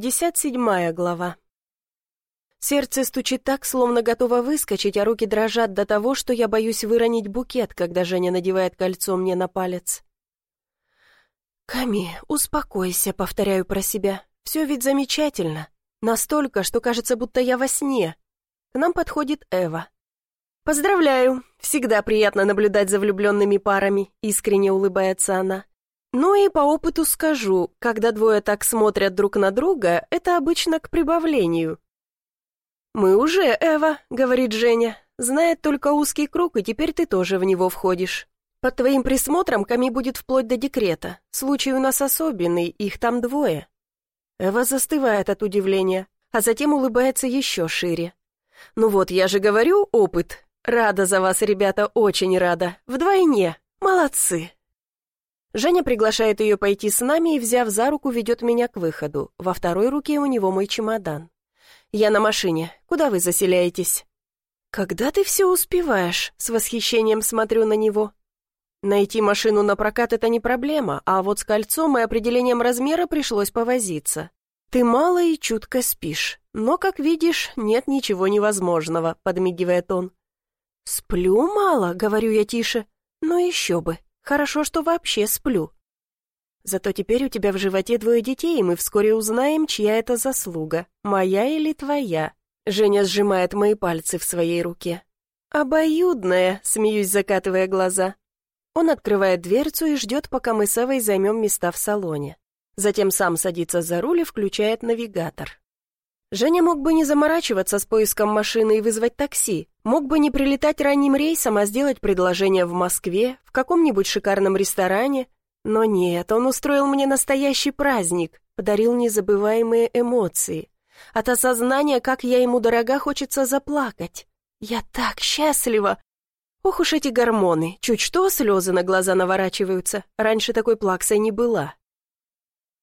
57 глава. Сердце стучит так, словно готово выскочить, а руки дрожат до того, что я боюсь выронить букет, когда Женя надевает кольцо мне на палец. «Ками, успокойся», — повторяю про себя. «Все ведь замечательно. Настолько, что кажется, будто я во сне». К нам подходит Эва. «Поздравляю! Всегда приятно наблюдать за влюбленными парами», — искренне улыбается она. «Ну и по опыту скажу, когда двое так смотрят друг на друга, это обычно к прибавлению». «Мы уже, Эва», — говорит Женя. «Знает только узкий круг, и теперь ты тоже в него входишь. Под твоим присмотром Ками будет вплоть до декрета. Случай у нас особенный, их там двое». Эва застывает от удивления, а затем улыбается еще шире. «Ну вот, я же говорю, опыт. Рада за вас, ребята, очень рада. Вдвойне. Молодцы. Женя приглашает ее пойти с нами и, взяв за руку, ведет меня к выходу. Во второй руке у него мой чемодан. «Я на машине. Куда вы заселяетесь?» «Когда ты все успеваешь?» С восхищением смотрю на него. Найти машину на прокат — это не проблема, а вот с кольцом и определением размера пришлось повозиться. Ты мало и чутко спишь, но, как видишь, нет ничего невозможного», — подмигивает он. «Сплю мало», — говорю я тише. «Но еще бы. Хорошо, что вообще сплю». «Зато теперь у тебя в животе двое детей, и мы вскоре узнаем, чья это заслуга, моя или твоя». Женя сжимает мои пальцы в своей руке. «Обоюдная», — смеюсь, закатывая глаза. Он открывает дверцу и ждет, пока мы с Эвой займем места в салоне. Затем сам садится за руль и включает навигатор. Женя мог бы не заморачиваться с поиском машины и вызвать такси, мог бы не прилетать ранним рейсом, а сделать предложение в Москве, в каком-нибудь шикарном ресторане. Но нет, он устроил мне настоящий праздник, подарил незабываемые эмоции. От осознания, как я ему дорога, хочется заплакать. Я так счастлива! Ох уж эти гормоны, чуть что слезы на глаза наворачиваются, раньше такой плаксой не была.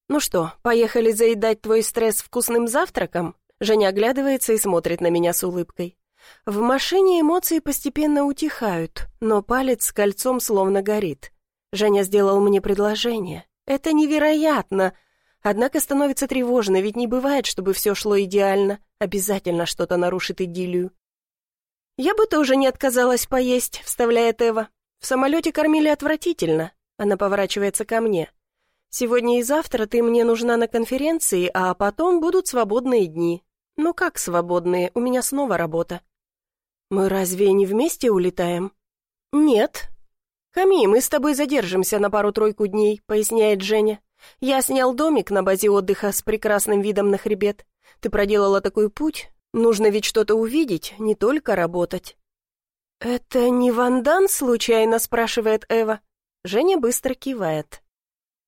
«Ну что, поехали заедать твой стресс вкусным завтраком?» Женя оглядывается и смотрит на меня с улыбкой. В машине эмоции постепенно утихают, но палец с кольцом словно горит. Женя сделал мне предложение. Это невероятно! Однако становится тревожно, ведь не бывает, чтобы все шло идеально. Обязательно что-то нарушит идиллию. «Я бы тоже не отказалась поесть», — вставляет Эва. «В самолете кормили отвратительно». Она поворачивается ко мне. Сегодня и завтра ты мне нужна на конференции, а потом будут свободные дни. Ну как свободные, у меня снова работа. Мы разве не вместе улетаем? Нет. Ками, мы с тобой задержимся на пару-тройку дней, поясняет Женя. Я снял домик на базе отдыха с прекрасным видом на хребет. Ты проделала такой путь, нужно ведь что-то увидеть, не только работать. «Это не Вандан случайно?» – спрашивает Эва. Женя быстро кивает.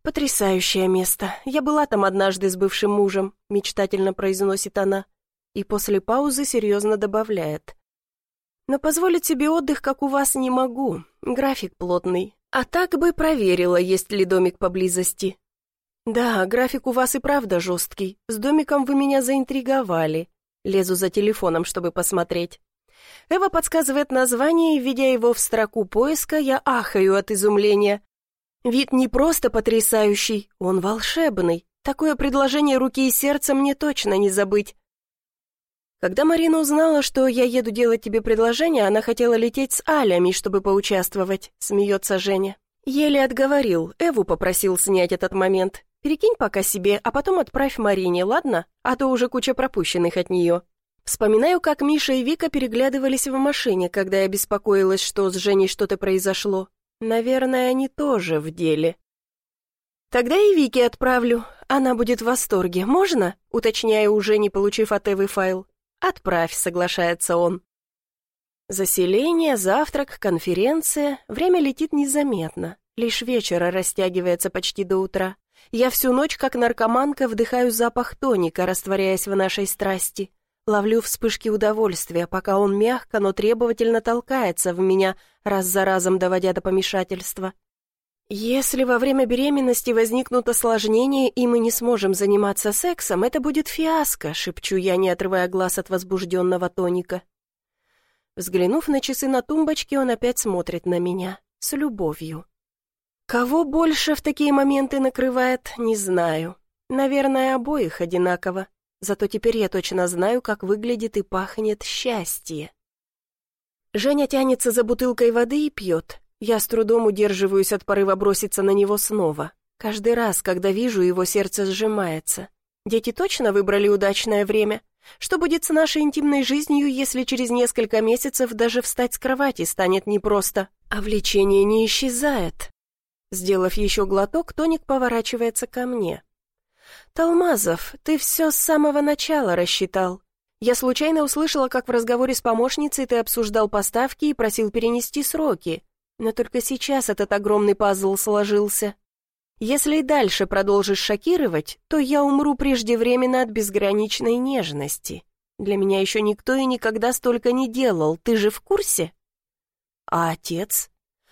«Потрясающее место. Я была там однажды с бывшим мужем», — мечтательно произносит она. И после паузы серьезно добавляет. «Но позволить себе отдых, как у вас, не могу. График плотный. А так бы проверила, есть ли домик поблизости». «Да, график у вас и правда жесткий. С домиком вы меня заинтриговали». Лезу за телефоном, чтобы посмотреть. Эва подсказывает название, и, введя его в строку поиска, я ахаю от изумления. Вид не просто потрясающий, он волшебный. Такое предложение руки и сердца мне точно не забыть. Когда Марина узнала, что я еду делать тебе предложение, она хотела лететь с Алями, чтобы поучаствовать, смеется Женя. Еле отговорил, Эву попросил снять этот момент. Перекинь пока себе, а потом отправь Марине, ладно? А то уже куча пропущенных от нее. Вспоминаю, как Миша и Вика переглядывались в машине, когда я беспокоилась, что с Женей что-то произошло. Наверное, они тоже в деле. Тогда и Вики отправлю. Она будет в восторге. Можно? Уточняю, уже не получив от Эвы файл. Отправь, соглашается он. Заселение, завтрак, конференция. Время летит незаметно. Лишь вечера растягивается почти до утра. Я всю ночь, как наркоманка, вдыхаю запах тоника, растворяясь в нашей страсти. Ловлю вспышки удовольствия, пока он мягко, но требовательно толкается в меня, раз за разом доводя до помешательства. Если во время беременности возникнут осложнения, и мы не сможем заниматься сексом, это будет фиаско, шепчу я, не отрывая глаз от возбужденного тоника. Взглянув на часы на тумбочке, он опять смотрит на меня, с любовью. Кого больше в такие моменты накрывает, не знаю. Наверное, обоих одинаково. Зато теперь я точно знаю, как выглядит и пахнет счастье. Женя тянется за бутылкой воды и пьет. Я с трудом удерживаюсь от порыва броситься на него снова. Каждый раз, когда вижу, его сердце сжимается. Дети точно выбрали удачное время? Что будет с нашей интимной жизнью, если через несколько месяцев даже встать с кровати станет непросто, а влечение не исчезает? Сделав еще глоток, Тоник поворачивается ко мне. «Талмазов, ты все с самого начала рассчитал. Я случайно услышала, как в разговоре с помощницей ты обсуждал поставки и просил перенести сроки. Но только сейчас этот огромный пазл сложился. Если и дальше продолжишь шокировать, то я умру преждевременно от безграничной нежности. Для меня еще никто и никогда столько не делал, ты же в курсе? А отец?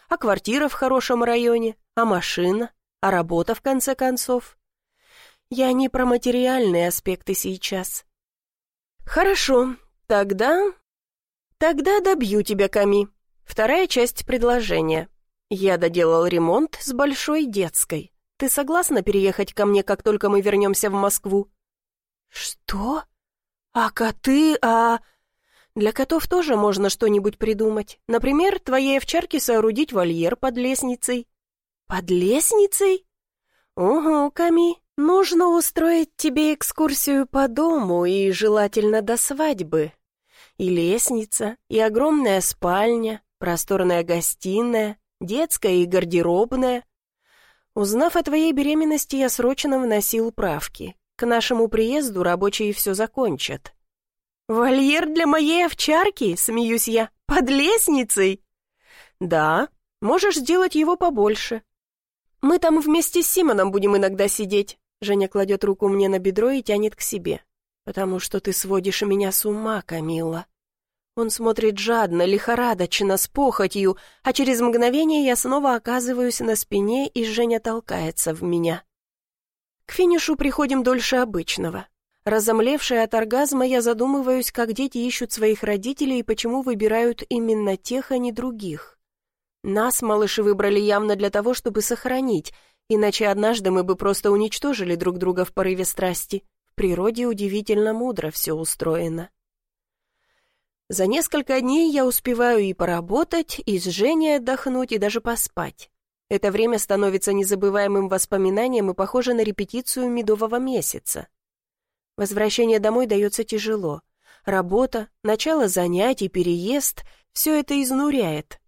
А квартира в хорошем районе? А машина? А работа, в конце концов? Я не про материальные аспекты сейчас. Хорошо, тогда... Тогда добью тебя, Ками. Вторая часть предложения. Я доделал ремонт с большой детской. Ты согласна переехать ко мне, как только мы вернемся в Москву?» «Что? А коты, а...» «Для котов тоже можно что-нибудь придумать. Например, твоей овчарке соорудить вольер под лестницей». «Под лестницей?» «Угу, Ками, нужно устроить тебе экскурсию по дому и желательно до свадьбы. И лестница, и огромная спальня, просторная гостиная, детская и гардеробная, Узнав о твоей беременности, я срочно вносил правки. К нашему приезду рабочие все закончат. «Вольер для моей овчарки?» — смеюсь я. «Под лестницей?» «Да, можешь сделать его побольше. Мы там вместе с Симоном будем иногда сидеть». Женя кладет руку мне на бедро и тянет к себе. «Потому что ты сводишь меня с ума, Камила». Он смотрит жадно, лихорадочно, с похотью, а через мгновение я снова оказываюсь на спине, и Женя толкается в меня. К финишу приходим дольше обычного. Разомлевшая от оргазма, я задумываюсь, как дети ищут своих родителей и почему выбирают именно тех, а не других. Нас малыши выбрали явно для того, чтобы сохранить, иначе однажды мы бы просто уничтожили друг друга в порыве страсти. В природе удивительно мудро все устроено. За несколько дней я успеваю и поработать, и с Женей отдохнуть, и даже поспать. Это время становится незабываемым воспоминанием и похоже на репетицию медового месяца. Возвращение домой дается тяжело. Работа, начало занятий, переезд — все это изнуряет.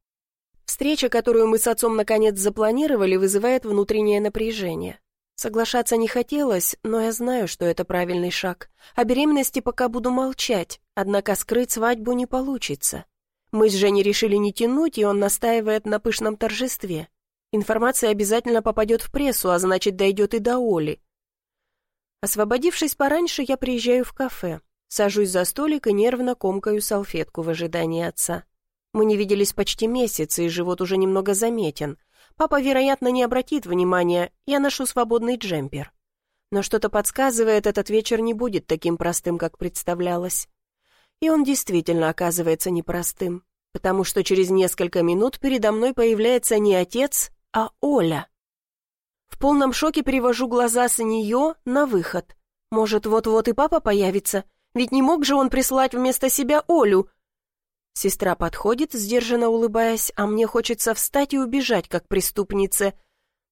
Встреча, которую мы с отцом наконец запланировали, вызывает внутреннее напряжение. Соглашаться не хотелось, но я знаю, что это правильный шаг. О беременности пока буду молчать, однако скрыть свадьбу не получится. Мы с Женей решили не тянуть, и он настаивает на пышном торжестве. Информация обязательно попадет в прессу, а значит, дойдет и до Оли. Освободившись пораньше, я приезжаю в кафе. Сажусь за столик и нервно комкаю салфетку в ожидании отца. Мы не виделись почти месяц, и живот уже немного заметен — Папа, вероятно, не обратит внимания, я ношу свободный джемпер. Но что-то подсказывает, этот вечер не будет таким простым, как представлялось. И он действительно оказывается непростым, потому что через несколько минут передо мной появляется не отец, а Оля. В полном шоке перевожу глаза с нее на выход. Может, вот-вот и папа появится, ведь не мог же он прислать вместо себя Олю, Сестра подходит, сдержанно улыбаясь, а мне хочется встать и убежать, как преступница.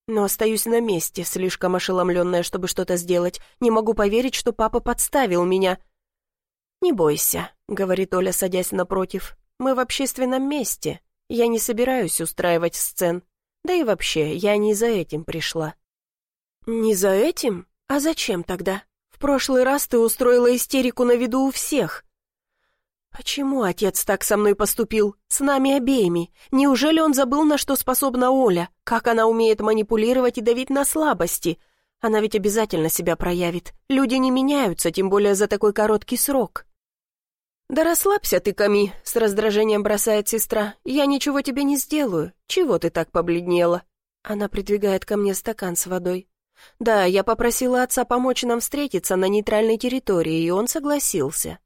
Но остаюсь на месте, слишком ошеломленная, чтобы что-то сделать. Не могу поверить, что папа подставил меня. «Не бойся», — говорит Оля, садясь напротив. «Мы в общественном месте. Я не собираюсь устраивать сцен. Да и вообще, я не за этим пришла». «Не за этим? А зачем тогда? В прошлый раз ты устроила истерику на виду у всех. «Почему отец так со мной поступил? С нами обеими? Неужели он забыл, на что способна Оля? Как она умеет манипулировать и давить на слабости? Она ведь обязательно себя проявит. Люди не меняются, тем более за такой короткий срок». «Да расслабься ты, Ками», — с раздражением бросает сестра. «Я ничего тебе не сделаю. Чего ты так побледнела?» Она придвигает ко мне стакан с водой. «Да, я попросила отца помочь нам встретиться на нейтральной территории, и он согласился.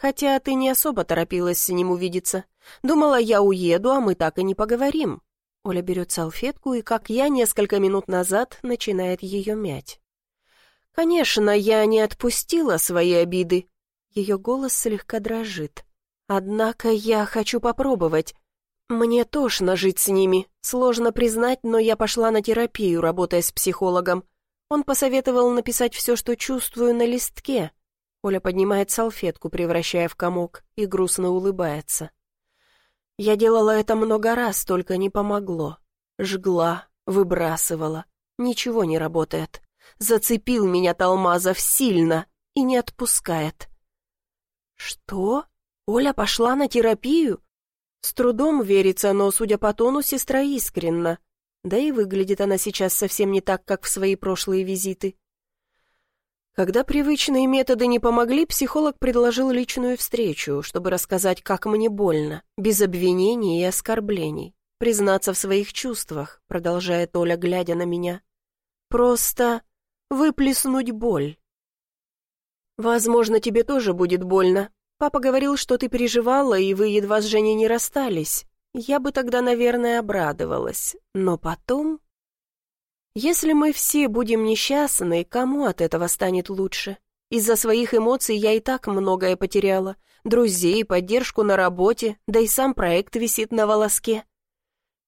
Хотя ты не особо торопилась с ним увидеться. Думала, я уеду, а мы так и не поговорим. Оля берет салфетку и, как я несколько минут назад, начинает ее мять. Конечно, я не отпустила свои обиды. Ее голос слегка дрожит. Однако я хочу попробовать. Мне тошно жить с ними. Сложно признать, но я пошла на терапию, работая с психологом. Он посоветовал написать все, что чувствую, на листке. Оля поднимает салфетку, превращая в комок, и грустно улыбается. Я делала это много раз, только не помогло. Жгла, выбрасывала. Ничего не работает. Зацепил меня Талмазов сильно и не отпускает. Что? Оля пошла на терапию? С трудом верится, но, судя по тону, сестра искренна. Да и выглядит она сейчас совсем не так, как в свои прошлые визиты. Когда привычные методы не помогли, психолог предложил личную встречу, чтобы рассказать, как мне больно, без обвинений и оскорблений, признаться в своих чувствах, продолжает Оля, глядя на меня. Просто выплеснуть боль. Возможно, тебе тоже будет больно. Папа говорил, что ты переживала, и вы едва с Женей не расстались. Я бы тогда, наверное, обрадовалась. Но потом... Если мы все будем несчастны, кому от этого станет лучше? Из-за своих эмоций я и так многое потеряла. Друзей, поддержку на работе, да и сам проект висит на волоске.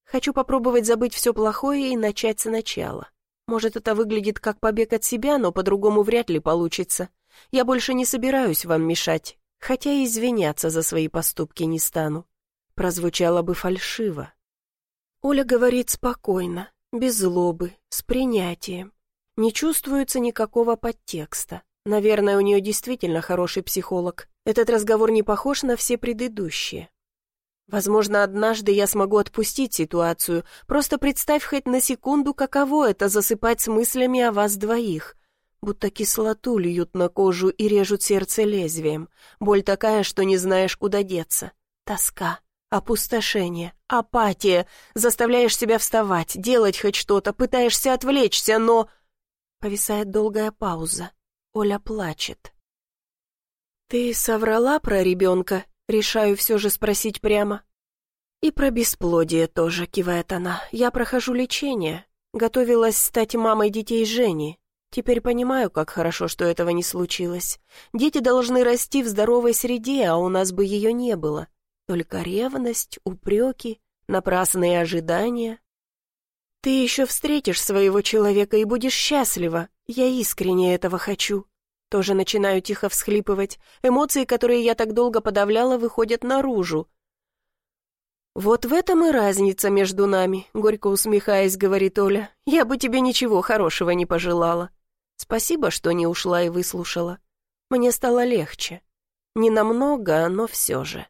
Хочу попробовать забыть все плохое и начать сначала. Может, это выглядит как побег от себя, но по-другому вряд ли получится. Я больше не собираюсь вам мешать, хотя и извиняться за свои поступки не стану прозвучало бы фальшиво. Оля говорит спокойно, без злобы, с принятием. Не чувствуется никакого подтекста. Наверное, у нее действительно хороший психолог. Этот разговор не похож на все предыдущие. Возможно, однажды я смогу отпустить ситуацию. Просто представь хоть на секунду, каково это засыпать с мыслями о вас двоих. Будто кислоту льют на кожу и режут сердце лезвием. Боль такая, что не знаешь, куда деться. Тоска. Опустошение, апатия. Заставляешь себя вставать, делать хоть что-то, пытаешься отвлечься, но... Повисает долгая пауза. Оля плачет. «Ты соврала про ребенка?» Решаю все же спросить прямо. «И про бесплодие тоже», — кивает она. «Я прохожу лечение. Готовилась стать мамой детей Жени. Теперь понимаю, как хорошо, что этого не случилось. Дети должны расти в здоровой среде, а у нас бы ее не было. Только ревность, упреки, напрасные ожидания. Ты еще встретишь своего человека и будешь счастлива. Я искренне этого хочу. Тоже начинаю тихо всхлипывать. Эмоции, которые я так долго подавляла, выходят наружу. «Вот в этом и разница между нами», — горько усмехаясь, говорит Оля. «Я бы тебе ничего хорошего не пожелала. Спасибо, что не ушла и выслушала. Мне стало легче. Не намного, но все же».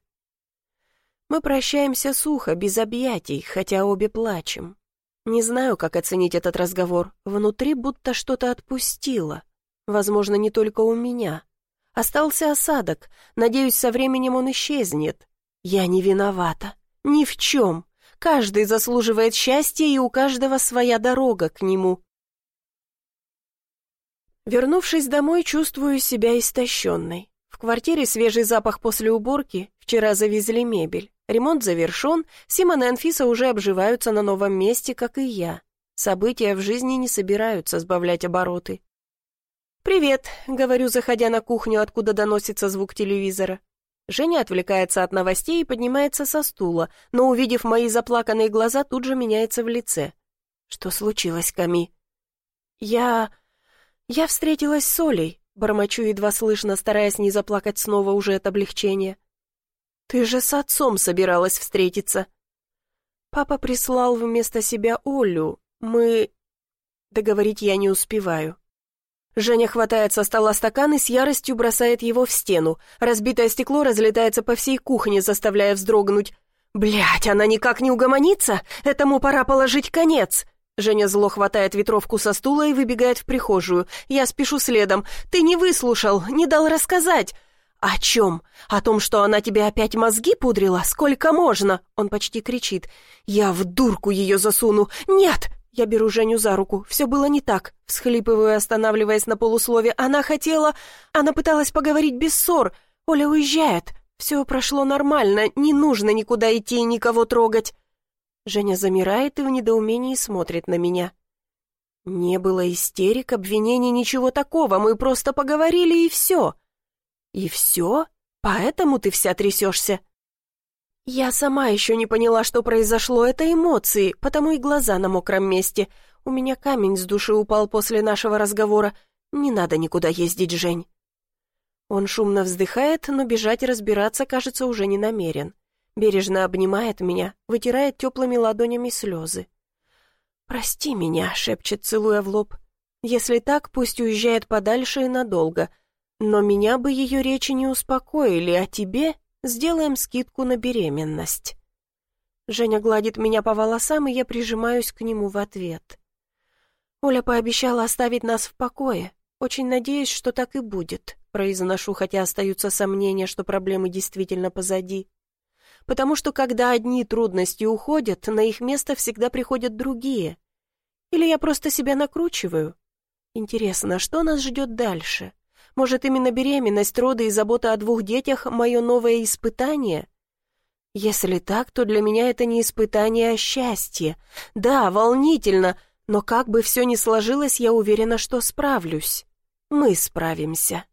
Мы прощаемся сухо, без объятий, хотя обе плачем. Не знаю, как оценить этот разговор. Внутри будто что-то отпустило. Возможно, не только у меня. Остался осадок. Надеюсь, со временем он исчезнет. Я не виновата. Ни в чем. Каждый заслуживает счастья, и у каждого своя дорога к нему. Вернувшись домой, чувствую себя истощенной. В квартире свежий запах после уборки, вчера завезли мебель. Ремонт завершен, Симон и Анфиса уже обживаются на новом месте, как и я. События в жизни не собираются сбавлять обороты. «Привет», — говорю, заходя на кухню, откуда доносится звук телевизора. Женя отвлекается от новостей и поднимается со стула, но, увидев мои заплаканные глаза, тут же меняется в лице. «Что случилось, Ками?» «Я... я встретилась с Олей», — бормочу едва слышно, стараясь не заплакать снова уже от облегчения. «Ты же с отцом собиралась встретиться». «Папа прислал вместо себя Олю. Мы...» Договорить я не успеваю. Женя хватает со стола стакан и с яростью бросает его в стену. Разбитое стекло разлетается по всей кухне, заставляя вздрогнуть. Блять, она никак не угомонится? Этому пора положить конец!» Женя зло хватает ветровку со стула и выбегает в прихожую. Я спешу следом. «Ты не выслушал, не дал рассказать!» «О чем? О том, что она тебе опять мозги пудрила? Сколько можно?» Он почти кричит. «Я в дурку ее засуну! Нет!» Я беру Женю за руку. Все было не так. Всхлипываю, останавливаясь на полуслове. Она хотела... Она пыталась поговорить без ссор. Оля уезжает. Все прошло нормально. Не нужно никуда идти и никого трогать. Женя замирает и в недоумении смотрит на меня. Не было истерик, обвинений, ничего такого, мы просто поговорили и все. И все? Поэтому ты вся трясешься? Я сама еще не поняла, что произошло, это эмоции, потому и глаза на мокром месте. У меня камень с души упал после нашего разговора. Не надо никуда ездить, Жень. Он шумно вздыхает, но бежать и разбираться, кажется, уже не намерен. Бережно обнимает меня, вытирает теплыми ладонями слезы. «Прости меня», — шепчет, целуя в лоб. «Если так, пусть уезжает подальше и надолго. Но меня бы ее речи не успокоили, а тебе сделаем скидку на беременность». Женя гладит меня по волосам, и я прижимаюсь к нему в ответ. Оля пообещала оставить нас в покое. Очень надеюсь, что так и будет произношу, хотя остаются сомнения, что проблемы действительно позади. Потому что когда одни трудности уходят, на их место всегда приходят другие. Или я просто себя накручиваю? Интересно, что нас ждет дальше? Может, именно беременность, роды и забота о двух детях – мое новое испытание? Если так, то для меня это не испытание, а счастье. Да, волнительно, но как бы все ни сложилось, я уверена, что справлюсь. Мы справимся.